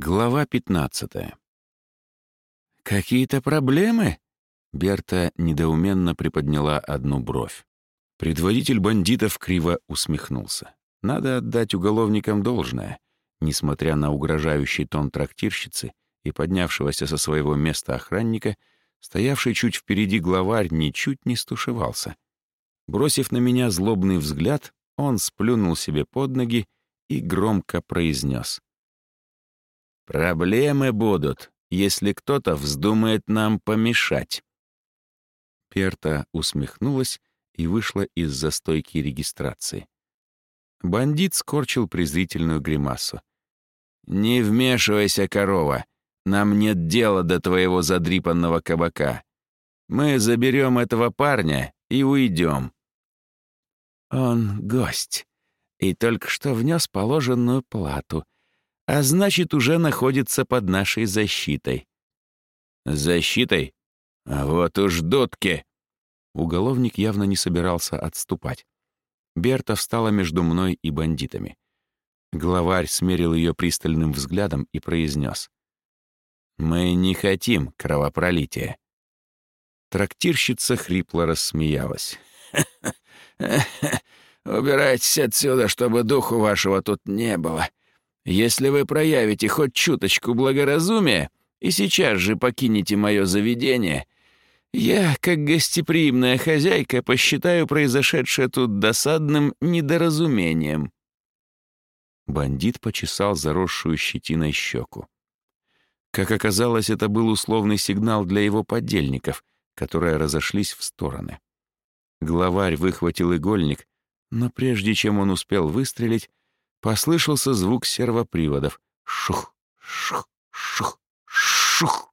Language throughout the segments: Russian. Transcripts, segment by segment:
Глава 15. «Какие-то проблемы?» Берта недоуменно приподняла одну бровь. Предводитель бандитов криво усмехнулся. Надо отдать уголовникам должное. Несмотря на угрожающий тон трактирщицы и поднявшегося со своего места охранника, стоявший чуть впереди главарь ничуть не стушевался. Бросив на меня злобный взгляд, он сплюнул себе под ноги и громко произнес. «Проблемы будут, если кто-то вздумает нам помешать». Перта усмехнулась и вышла из застойки регистрации. Бандит скорчил презрительную гримасу. «Не вмешивайся, корова. Нам нет дела до твоего задрипанного кабака. Мы заберем этого парня и уйдем». «Он гость и только что внес положенную плату», а значит, уже находится под нашей защитой. Защитой? А вот уж дудки! Уголовник явно не собирался отступать. Берта встала между мной и бандитами. Главарь смерил ее пристальным взглядом и произнес. «Мы не хотим кровопролития». Трактирщица хрипло рассмеялась. «Убирайтесь отсюда, чтобы духу вашего тут не было. Если вы проявите хоть чуточку благоразумия и сейчас же покинете мое заведение, я, как гостеприимная хозяйка, посчитаю произошедшее тут досадным недоразумением». Бандит почесал заросшую щетиной щеку. Как оказалось, это был условный сигнал для его подельников, которые разошлись в стороны. Главарь выхватил игольник, но прежде чем он успел выстрелить, Послышался звук сервоприводов. Шух, шух, шух, шух.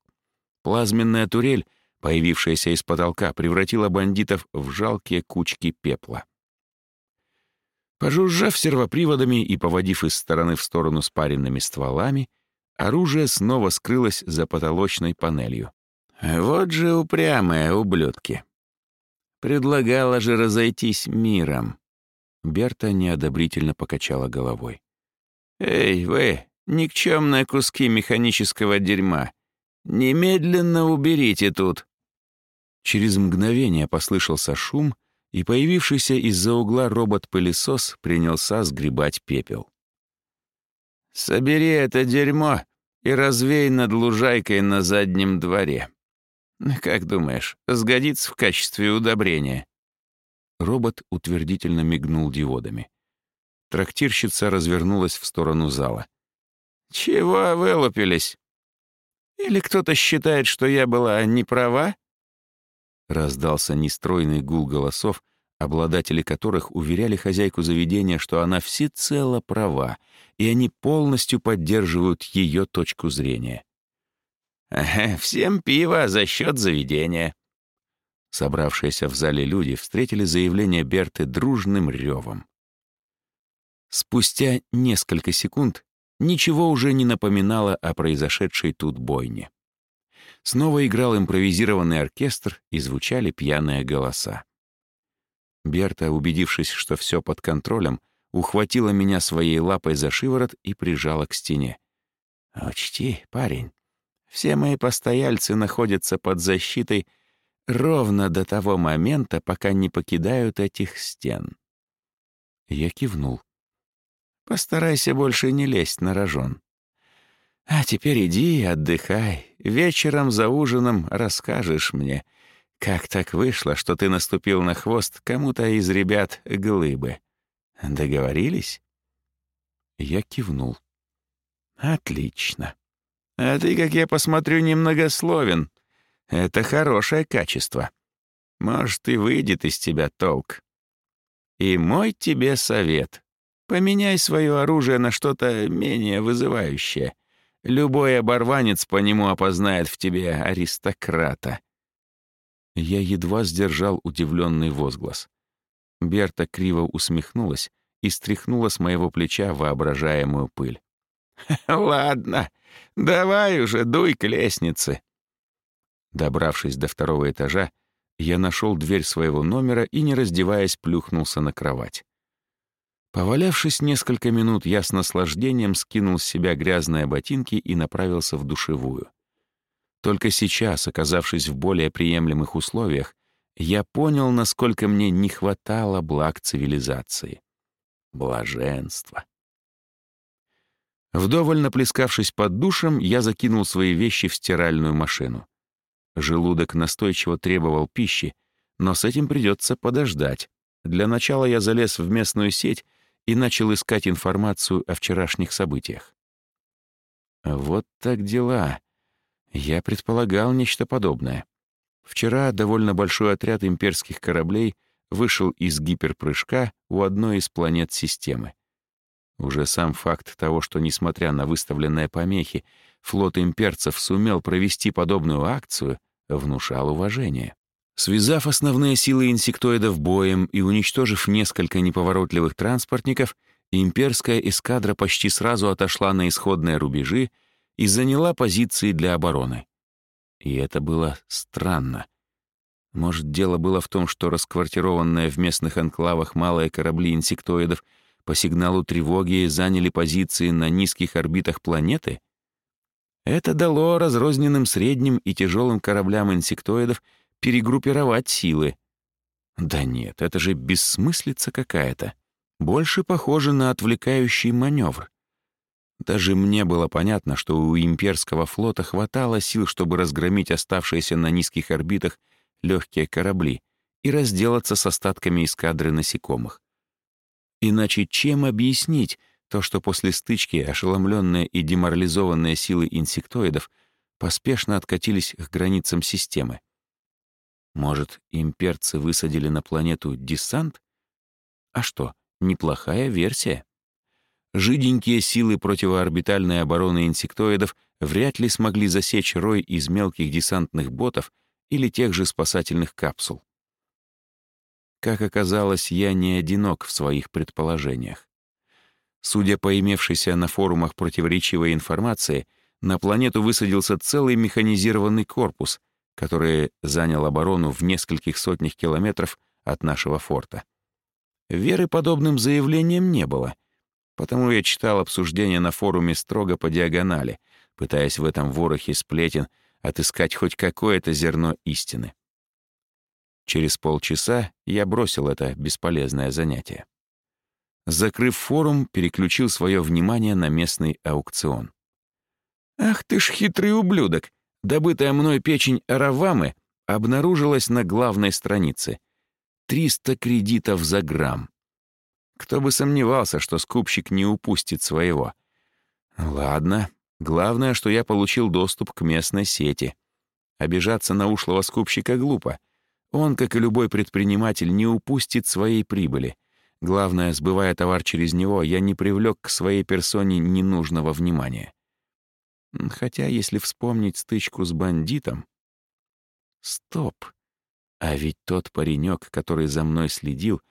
Плазменная турель, появившаяся из потолка, превратила бандитов в жалкие кучки пепла. Пожужжав сервоприводами и поводив из стороны в сторону спаренными стволами, оружие снова скрылось за потолочной панелью. Вот же упрямые ублюдки. Предлагала же разойтись миром. Берта неодобрительно покачала головой. «Эй, вы, никчемные куски механического дерьма! Немедленно уберите тут!» Через мгновение послышался шум, и появившийся из-за угла робот-пылесос принялся сгребать пепел. «Собери это дерьмо и развей над лужайкой на заднем дворе. Как думаешь, сгодится в качестве удобрения?» Робот утвердительно мигнул диодами. Трактирщица развернулась в сторону зала. «Чего вылупились? Или кто-то считает, что я была не права?» Раздался нестройный гул голосов, обладатели которых уверяли хозяйку заведения, что она всецело права, и они полностью поддерживают ее точку зрения. «Всем пиво за счет заведения», Собравшиеся в зале люди встретили заявление Берты дружным ревом. Спустя несколько секунд ничего уже не напоминало о произошедшей тут бойне. Снова играл импровизированный оркестр и звучали пьяные голоса. Берта, убедившись, что все под контролем, ухватила меня своей лапой за шиворот и прижала к стене. «Учти, парень, все мои постояльцы находятся под защитой ровно до того момента, пока не покидают этих стен. Я кивнул. Постарайся больше не лезть на рожон. А теперь иди, отдыхай. Вечером за ужином расскажешь мне, как так вышло, что ты наступил на хвост кому-то из ребят глыбы. Договорились? Я кивнул. Отлично. А ты, как я посмотрю, немногословен. Это хорошее качество. Может, и выйдет из тебя толк. И мой тебе совет. Поменяй свое оружие на что-то менее вызывающее. Любой оборванец по нему опознает в тебе аристократа. Я едва сдержал удивленный возглас. Берта криво усмехнулась и стряхнула с моего плеча воображаемую пыль. «Ладно, давай уже, дуй к лестнице. Добравшись до второго этажа, я нашел дверь своего номера и, не раздеваясь, плюхнулся на кровать. Повалявшись несколько минут, я с наслаждением скинул с себя грязные ботинки и направился в душевую. Только сейчас, оказавшись в более приемлемых условиях, я понял, насколько мне не хватало благ цивилизации. Блаженство. Вдоволь наплескавшись под душем, я закинул свои вещи в стиральную машину. Желудок настойчиво требовал пищи, но с этим придется подождать. Для начала я залез в местную сеть и начал искать информацию о вчерашних событиях. Вот так дела. Я предполагал нечто подобное. Вчера довольно большой отряд имперских кораблей вышел из гиперпрыжка у одной из планет системы. Уже сам факт того, что, несмотря на выставленные помехи, флот имперцев сумел провести подобную акцию, внушал уважение. Связав основные силы инсектоидов боем и уничтожив несколько неповоротливых транспортников, имперская эскадра почти сразу отошла на исходные рубежи и заняла позиции для обороны. И это было странно. Может, дело было в том, что расквартированные в местных анклавах малые корабли инсектоидов по сигналу тревоги заняли позиции на низких орбитах планеты? Это дало разрозненным средним и тяжелым кораблям инсектоидов перегруппировать силы. Да нет, это же бессмыслица какая-то. Больше похоже на отвлекающий маневр. Даже мне было понятно, что у имперского флота хватало сил, чтобы разгромить оставшиеся на низких орбитах легкие корабли и разделаться с остатками эскадры насекомых. Иначе чем объяснить то, что после стычки ошеломленные и деморализованные силы инсектоидов поспешно откатились к границам системы? Может, имперцы высадили на планету десант? А что, неплохая версия. Жиденькие силы противоорбитальной обороны инсектоидов вряд ли смогли засечь рой из мелких десантных ботов или тех же спасательных капсул. Как оказалось, я не одинок в своих предположениях. Судя по имевшейся на форумах противоречивой информации, на планету высадился целый механизированный корпус, который занял оборону в нескольких сотнях километров от нашего форта. Веры подобным заявлениям не было, потому я читал обсуждения на форуме строго по диагонали, пытаясь в этом ворохе сплетен отыскать хоть какое-то зерно истины. Через полчаса я бросил это бесполезное занятие. Закрыв форум, переключил свое внимание на местный аукцион. «Ах ты ж хитрый ублюдок! Добытая мной печень аравамы обнаружилась на главной странице. 300 кредитов за грамм. Кто бы сомневался, что скупщик не упустит своего. Ладно, главное, что я получил доступ к местной сети. Обижаться на ушлого скупщика глупо. Он, как и любой предприниматель, не упустит своей прибыли. Главное, сбывая товар через него, я не привлек к своей персоне ненужного внимания. Хотя, если вспомнить стычку с бандитом... Стоп. А ведь тот паренек, который за мной следил,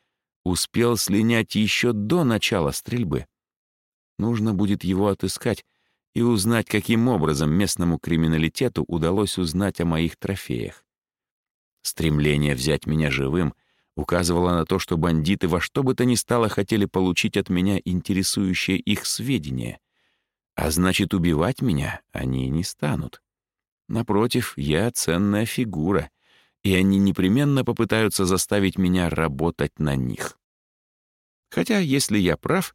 успел слинять еще до начала стрельбы. Нужно будет его отыскать и узнать, каким образом местному криминалитету удалось узнать о моих трофеях. Стремление взять меня живым указывало на то, что бандиты во что бы то ни стало хотели получить от меня интересующие их сведения. А значит, убивать меня они не станут. Напротив, я ценная фигура, и они непременно попытаются заставить меня работать на них. Хотя, если я прав,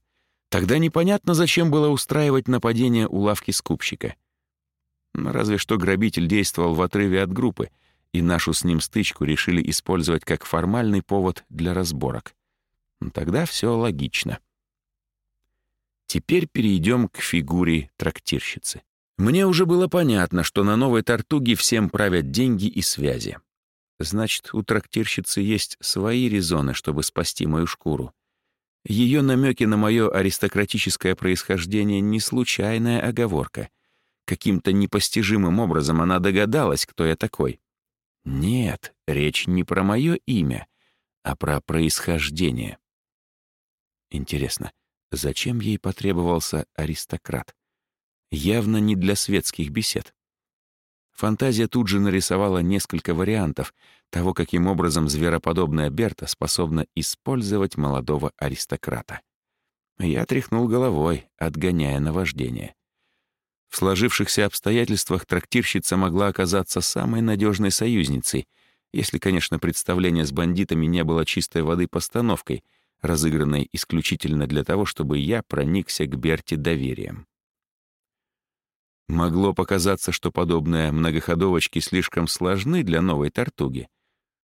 тогда непонятно, зачем было устраивать нападение у лавки скупщика. Разве что грабитель действовал в отрыве от группы, и нашу с ним стычку решили использовать как формальный повод для разборок. Тогда все логично. Теперь перейдем к фигуре трактирщицы. Мне уже было понятно, что на новой Тартуге всем правят деньги и связи. Значит, у трактирщицы есть свои резоны, чтобы спасти мою шкуру. Ее намеки на мое аристократическое происхождение — не случайная оговорка. Каким-то непостижимым образом она догадалась, кто я такой. Нет, речь не про мое имя, а про происхождение. Интересно, Зачем ей потребовался аристократ? Явно не для светских бесед. Фантазия тут же нарисовала несколько вариантов того, каким образом звероподобная Берта способна использовать молодого аристократа. Я тряхнул головой, отгоняя наваждение. В сложившихся обстоятельствах трактирщица могла оказаться самой надежной союзницей, если, конечно, представление с бандитами не было чистой воды постановкой, разыгранной исключительно для того, чтобы я проникся к Берти доверием. Могло показаться, что подобные многоходовочки слишком сложны для новой тортуги.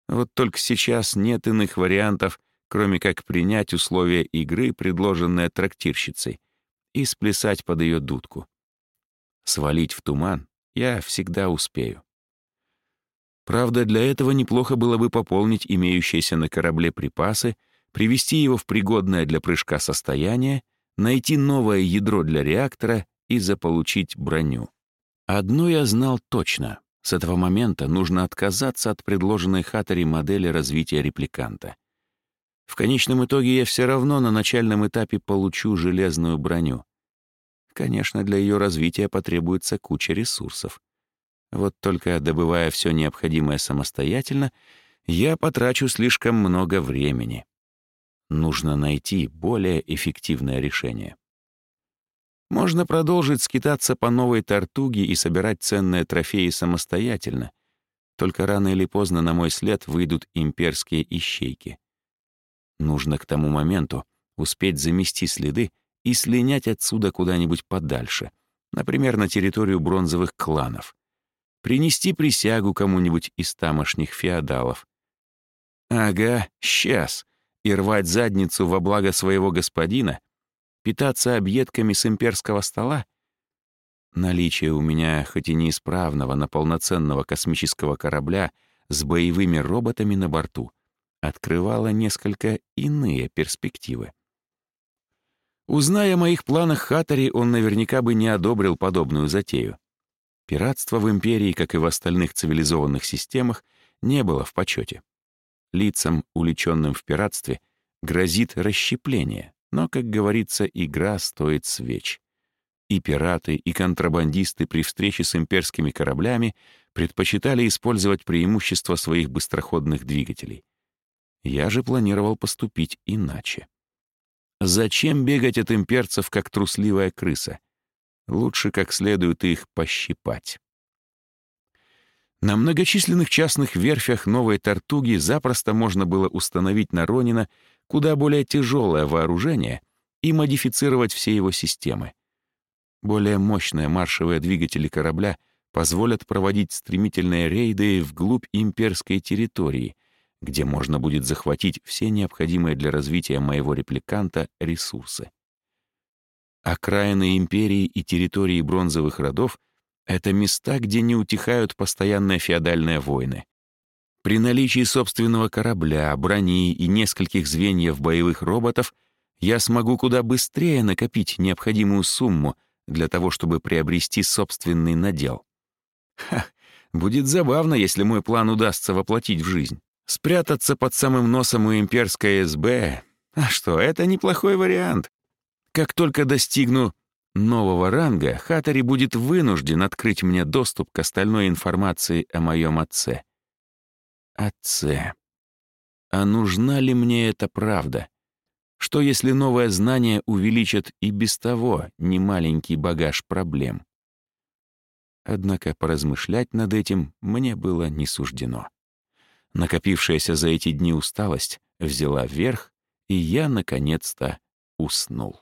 Вот только сейчас нет иных вариантов, кроме как принять условия игры, предложенные трактирщицей, и сплясать под ее дудку. Свалить в туман я всегда успею. Правда, для этого неплохо было бы пополнить имеющиеся на корабле припасы, привести его в пригодное для прыжка состояние, найти новое ядро для реактора и заполучить броню. Одно я знал точно. С этого момента нужно отказаться от предложенной Хаттери модели развития репликанта. В конечном итоге я все равно на начальном этапе получу железную броню. Конечно, для ее развития потребуется куча ресурсов. Вот только добывая все необходимое самостоятельно, я потрачу слишком много времени. Нужно найти более эффективное решение. Можно продолжить скитаться по новой тортуге и собирать ценные трофеи самостоятельно, только рано или поздно на мой след выйдут имперские ищейки. Нужно к тому моменту успеть замести следы и слинять отсюда куда-нибудь подальше, например, на территорию бронзовых кланов. Принести присягу кому-нибудь из тамошних феодалов. Ага, сейчас. И рвать задницу во благо своего господина, питаться объедками с имперского стола? Наличие у меня хоть и неисправного, но полноценного космического корабля с боевыми роботами на борту открывало несколько иные перспективы. Узная о моих планах Хаттери, он наверняка бы не одобрил подобную затею. Пиратство в империи, как и в остальных цивилизованных системах, не было в почете. Лицам, уличенным в пиратстве, грозит расщепление, но, как говорится, игра стоит свеч. И пираты, и контрабандисты при встрече с имперскими кораблями предпочитали использовать преимущества своих быстроходных двигателей. Я же планировал поступить иначе. Зачем бегать от имперцев, как трусливая крыса? Лучше как следует их пощипать. На многочисленных частных верфях новой Тартуги запросто можно было установить на Ронина куда более тяжелое вооружение и модифицировать все его системы. Более мощные маршевые двигатели корабля позволят проводить стремительные рейды вглубь имперской территории — где можно будет захватить все необходимые для развития моего репликанта ресурсы. Окраины империи и территории бронзовых родов — это места, где не утихают постоянные феодальные войны. При наличии собственного корабля, брони и нескольких звеньев боевых роботов я смогу куда быстрее накопить необходимую сумму для того, чтобы приобрести собственный надел. Ха, будет забавно, если мой план удастся воплотить в жизнь. Спрятаться под самым носом у имперской СБ? А что, это неплохой вариант. Как только достигну нового ранга, Хатари будет вынужден открыть мне доступ к остальной информации о моем отце. Отце. А нужна ли мне эта правда? Что если новое знание увеличит и без того немаленький багаж проблем? Однако поразмышлять над этим мне было не суждено. Накопившаяся за эти дни усталость взяла верх, и я, наконец-то, уснул.